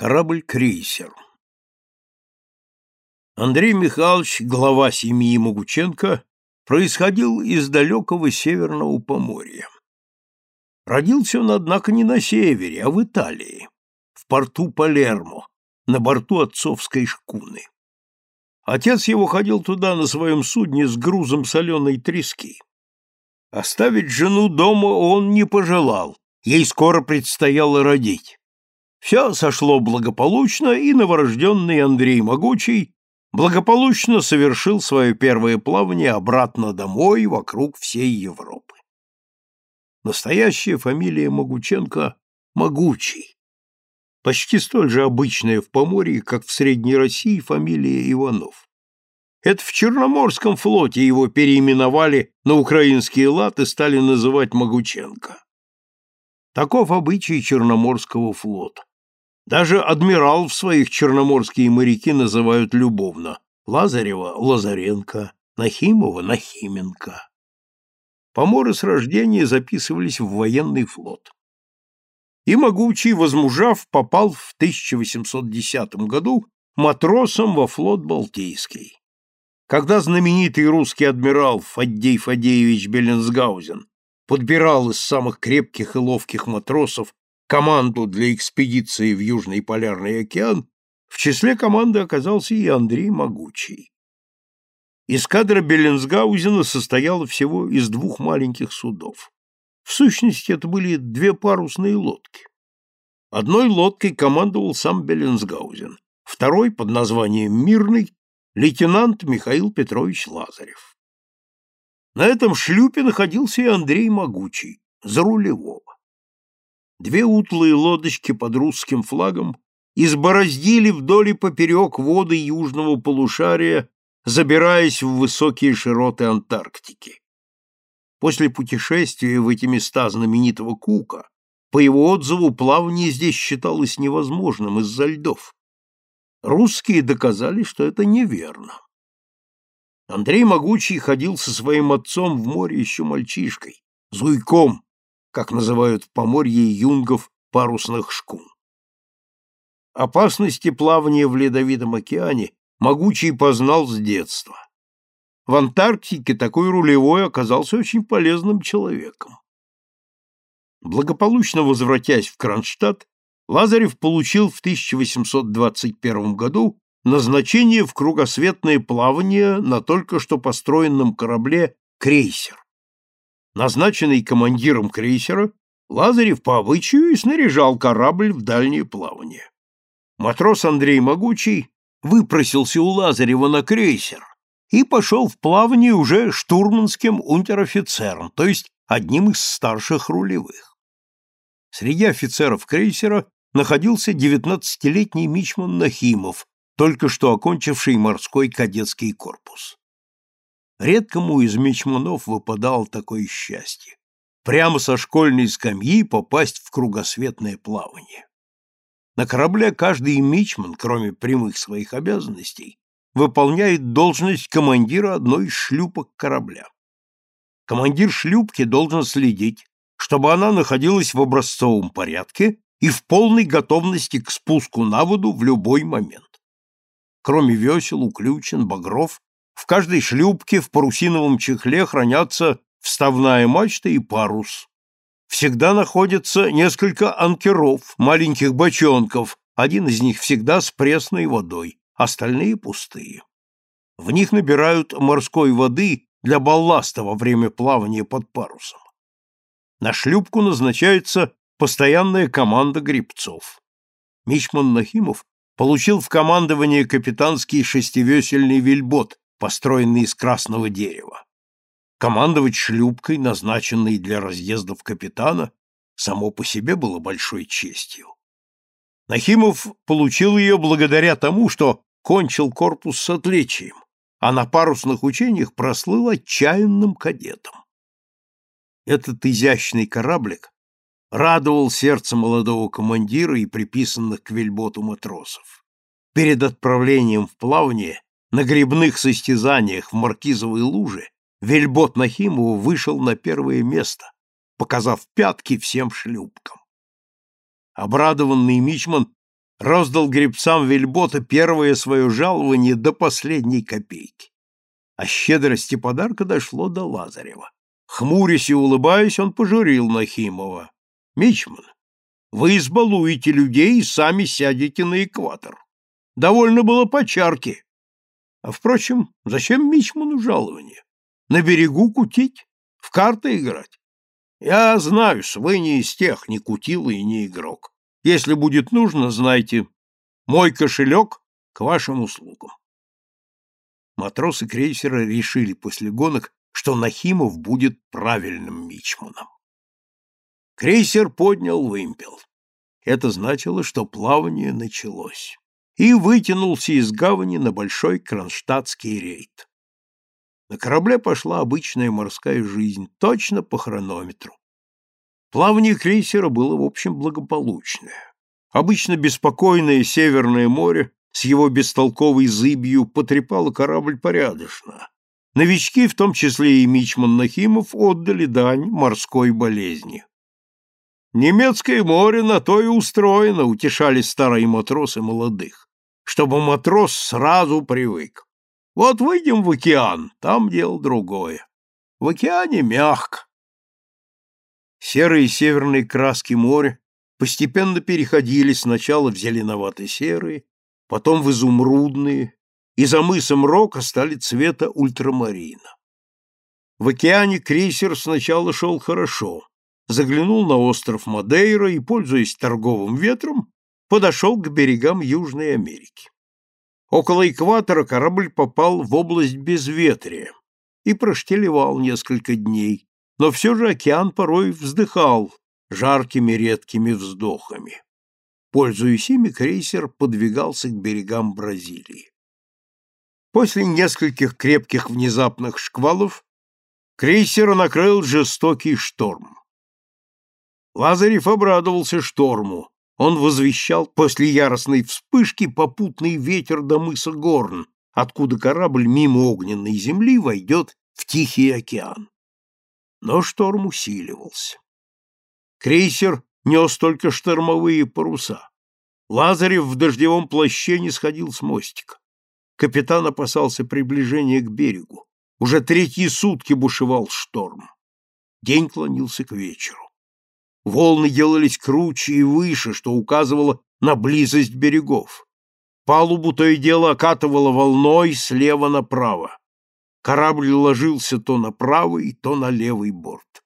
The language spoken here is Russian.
Корабль-крейсер Андрей Михайлович, глава семьи Могученко, происходил из далекого северного Поморья. Родился он, однако, не на севере, а в Италии, в порту Палермо, на борту отцовской шкуны. Отец его ходил туда на своем судне с грузом соленой трески. Оставить жену дома он не пожелал, ей скоро предстояло родить. Все сошло благополучно, и новорожденный Андрей Могучий благополучно совершил свое первое плавание обратно домой вокруг всей Европы. Настоящая фамилия Могученко – Могучий. Почти столь же обычная в Поморье, как в Средней России фамилия Иванов. Это в Черноморском флоте его переименовали на украинский лад и стали называть Могученко. Таков обычай Черноморского флота. Даже адмирал в своих черноморские моряки называют любовно Лазарева – Лазаренко, Нахимова – Нахименко. Поморы с рождения записывались в военный флот. И могучий, возмужав, попал в 1810 году матросом во флот Балтийский. Когда знаменитый русский адмирал Фаддей Фадеевич Беленсгаузен подбирал из самых крепких и ловких матросов команду для экспедиции в Южный полярный океан, в числе команды оказался и Андрей Могучий. Эскадра Беленсгаузена состояла всего из двух маленьких судов. В сущности, это были две парусные лодки. Одной лодкой командовал сам Беленсгаузен, второй, под названием «Мирный», лейтенант Михаил Петрович Лазарев. На этом шлюпе находился и Андрей Могучий, за рулевого. Две утлые лодочки под русским флагом избороздили вдоль и поперек воды южного полушария, забираясь в высокие широты Антарктики. После путешествия в эти места знаменитого Кука, по его отзыву, плавание здесь считалось невозможным из-за льдов. Русские доказали, что это неверно. Андрей Могучий ходил со своим отцом в море еще мальчишкой, зуйком, как называют в Поморье юнгов парусных шкун. Опасности плавания в ледовитом океане Могучий познал с детства. В Антарктике такой рулевой оказался очень полезным человеком. Благополучно возвратясь в Кронштадт, Лазарев получил в 1821 году назначение в кругосветное плавание на только что построенном корабле «Крейсер». Назначенный командиром крейсера, Лазарев по обычаю и снаряжал корабль в дальнее плавание. Матрос Андрей Могучий выпросился у Лазарева на крейсер и пошел в плавание уже штурманским унтер-офицером, то есть одним из старших рулевых. Среди офицеров крейсера находился девятнадцатилетний мичман Нахимов, только что окончивший морской кадетский корпус. Редкому из мичманов выпадало такое счастье прямо со школьной скамьи попасть в кругосветное плавание. На корабле каждый мичман, кроме прямых своих обязанностей, выполняет должность командира одной из шлюпок корабля. Командир шлюпки должен следить, чтобы она находилась в образцовом порядке и в полной готовности к спуску на воду в любой момент. Кроме весел, уключен, багров, в каждой шлюпке в парусиновом чехле хранятся вставная мачта и парус. Всегда находится несколько анкеров, маленьких бочонков, один из них всегда с пресной водой, остальные пустые. В них набирают морской воды для балласта во время плавания под парусом. На шлюпку назначается постоянная команда грибцов. Мичман Нахимов получил в командование капитанский шестивесельный вельбот, построенный из красного дерева. Командовать шлюпкой, назначенной для разъездов капитана, само по себе было большой честью. Нахимов получил ее благодаря тому, что кончил корпус с отличием, а на парусных учениях прослыл отчаянным кадетом. Этот изящный кораблик радовал сердце молодого командира и приписанных к вельботу матросов. Перед отправлением в плавание на грибных состязаниях в Маркизовой луже вельбот Нахимову вышел на первое место, показав пятки всем шлюпкам. Обрадованный мичман роздал гребцам вельбота первое свое жалование до последней копейки. А щедрости подарка дошло до Лазарева. Хмурясь и улыбаясь, он пожурил Нахимова. — Мичман, вы избалуете людей и сами сядете на экватор. Довольно было по чарке. А, впрочем, зачем Мичману жалование? На берегу кутить? В карты играть? Я знаю, вы не из тех, ни кутила и не игрок. Если будет нужно, знайте, мой кошелек к вашим услугам. Матросы крейсера решили после гонок, что Нахимов будет правильным мичманом. Крейсер поднял вымпел. Это значило, что плавание началось. И вытянулся из гавани на большой кронштадтский рейд. На корабле пошла обычная морская жизнь, точно по хронометру. Плавание крейсера было, в общем, благополучное. Обычно беспокойное Северное море с его бестолковой зыбью потрепало корабль порядочно. Новички, в том числе и Мичман Нахимов, отдали дань морской болезни. «Немецкое море на то и устроено», — утешали старые матросы молодых, чтобы матрос сразу привык. Вот выйдем в океан, там дело другое. В океане мягко. Серые северные краски моря постепенно переходили сначала в зеленовато-серые, потом в изумрудные, и за мысом Рока стали цвета ультрамарина. В океане крейсер сначала шел хорошо, заглянул на остров Мадейра и, пользуясь торговым ветром, подошел к берегам Южной Америки. Около экватора корабль попал в область безветрия и проштелевал несколько дней, но все же океан порой вздыхал жаркими редкими вздохами. Пользуясь ими, крейсер подвигался к берегам Бразилии. После нескольких крепких внезапных шквалов крейсера накрыл жестокий шторм. Лазарев обрадовался шторму, он возвещал после яростной вспышки попутный ветер до мыса Горн, откуда корабль мимо огненной земли войдет в Тихий океан. Но шторм усиливался. Крейсер нес только штормовые паруса. Лазарев в дождевом плаще не сходил с мостика. Капитан опасался приближения к берегу. Уже третьи сутки бушевал шторм. День клонился к вечеру. Волны делались круче и выше, что указывало на близость берегов. Палубу то и дело окатывало волной слева направо. Корабль ложился то на правый, то на левый борт.